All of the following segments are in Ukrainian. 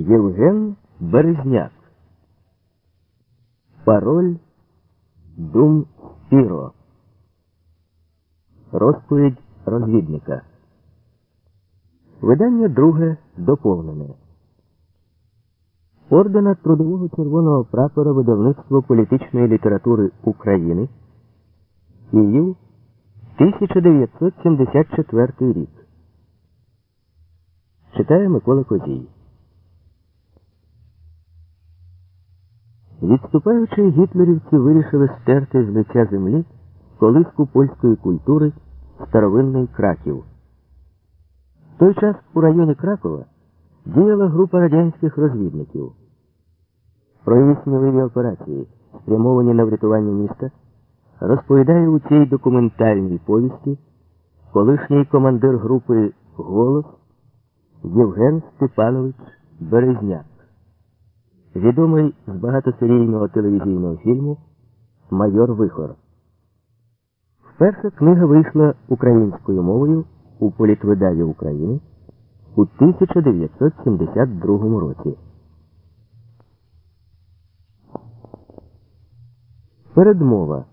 Євген Березняк. Пароль Дум Спіро. Розповідь розвідника. Видання друге доповнене. Ордена Трудового Червоного прапора видавництво політичної літератури України. Київ 1974 рік. Читає Микола Козій. Відступаючи, гітлерівці вирішили стерти з лиця землі колиску польської культури старовинний краків. В той час у районі Кракова діяла група радянських розвідників. Про її операції, спрямовані на врятування міста, розповідає у цій документальній повісті колишній командир групи Голос Євген Степанович Березняк відомий з багатосерійного телевізійного фільму Майор Вихор. Вперше книга вийшла українською мовою у політвидаві України у 1972 році. Передмова.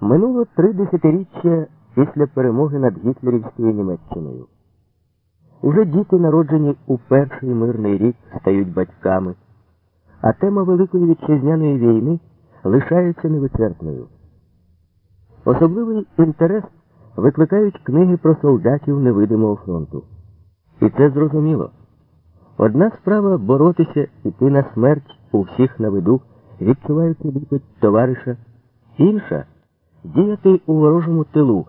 Минуло три десятиріччя після перемоги над гітлерівською Німеччиною. Уже діти, народжені у перший мирний рік, стають батьками, а тема Великої вітчизняної війни лишається невичерпною. Особливий інтерес викликають книги про солдатів невидимого фронту. І це зрозуміло. Одна справа боротися, іти на смерть у всіх на виду, відчуваючи ліпить товариша, інша діяти у ворожому тилу,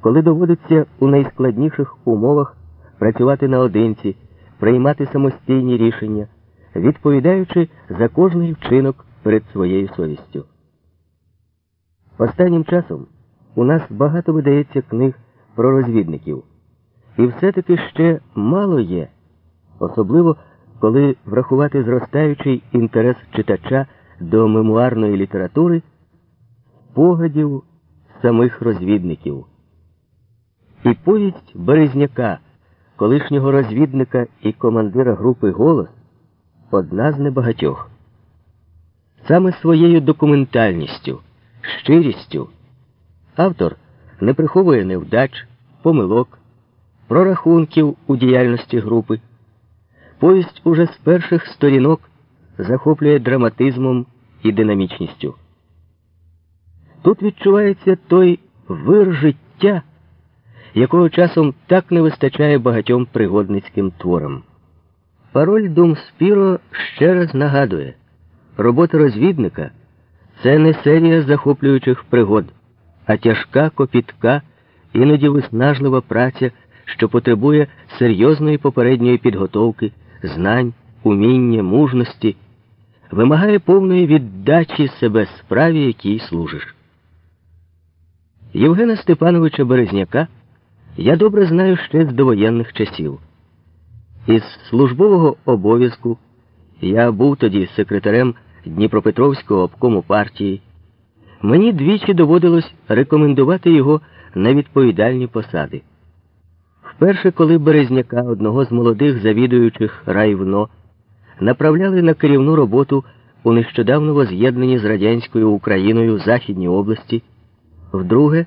коли доводиться у найскладніших умовах працювати наодинці, приймати самостійні рішення, відповідаючи за кожний вчинок перед своєю совістю. Останнім часом у нас багато видається книг про розвідників, і все-таки ще мало є, особливо коли врахувати зростаючий інтерес читача до мемуарної літератури, поглядів самих розвідників. І повість Березняка колишнього розвідника і командира групи Голос одна з небагатьох. Саме своєю документальністю, щирістю автор не приховує невдач, помилок, прорахунків у діяльності групи. Повість уже з перших сторінок захоплює драматизмом і динамічністю. Тут відчувається той вир життя якого часом так не вистачає багатьом пригодницьким творам. Пароль Дум Спіро ще раз нагадує, робота розвідника це не серія захоплюючих пригод, а тяжка копітка, іноді виснажлива праця, що потребує серйозної попередньої підготовки, знань, уміння, мужності, вимагає повної віддачі себе справі, якій служиш. Євгена Степановича Березняка я добре знаю ще з довоєнних часів. Із службового обов'язку я був тоді секретарем Дніпропетровського обкому партії. Мені двічі доводилось рекомендувати його на відповідальні посади. Вперше, коли Березняка, одного з молодих завідуючих райвно, направляли на керівну роботу у нещодавно воз'єднанні з радянською Україною Західній області, вдруге,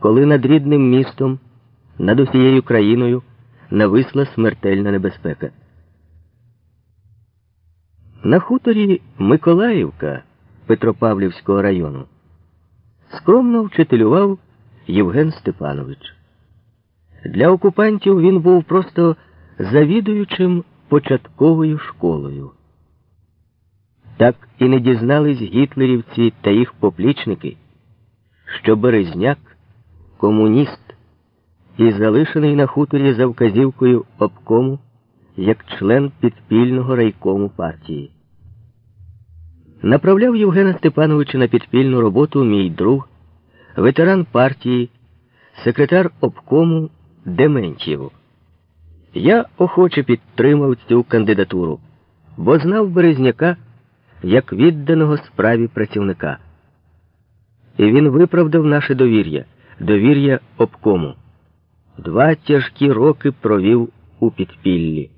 коли над рідним містом над усією країною нависла смертельна небезпека. На хуторі Миколаївка Петропавлівського району скромно вчителював Євген Степанович. Для окупантів він був просто завідуючим початковою школою. Так і не дізнались гітлерівці та їх поплічники, що Березняк комуніст і залишений на хуторі за вказівкою обкому як член підпільного райкому партії. Направляв Євгена Степановича на підпільну роботу мій друг, ветеран партії, секретар обкому Дементьєв. Я охоче підтримав цю кандидатуру, бо знав Березняка як відданого справі працівника. І він виправдав наше довір'я, довір'я обкому. Два тяжкі роки провів у підпіллі.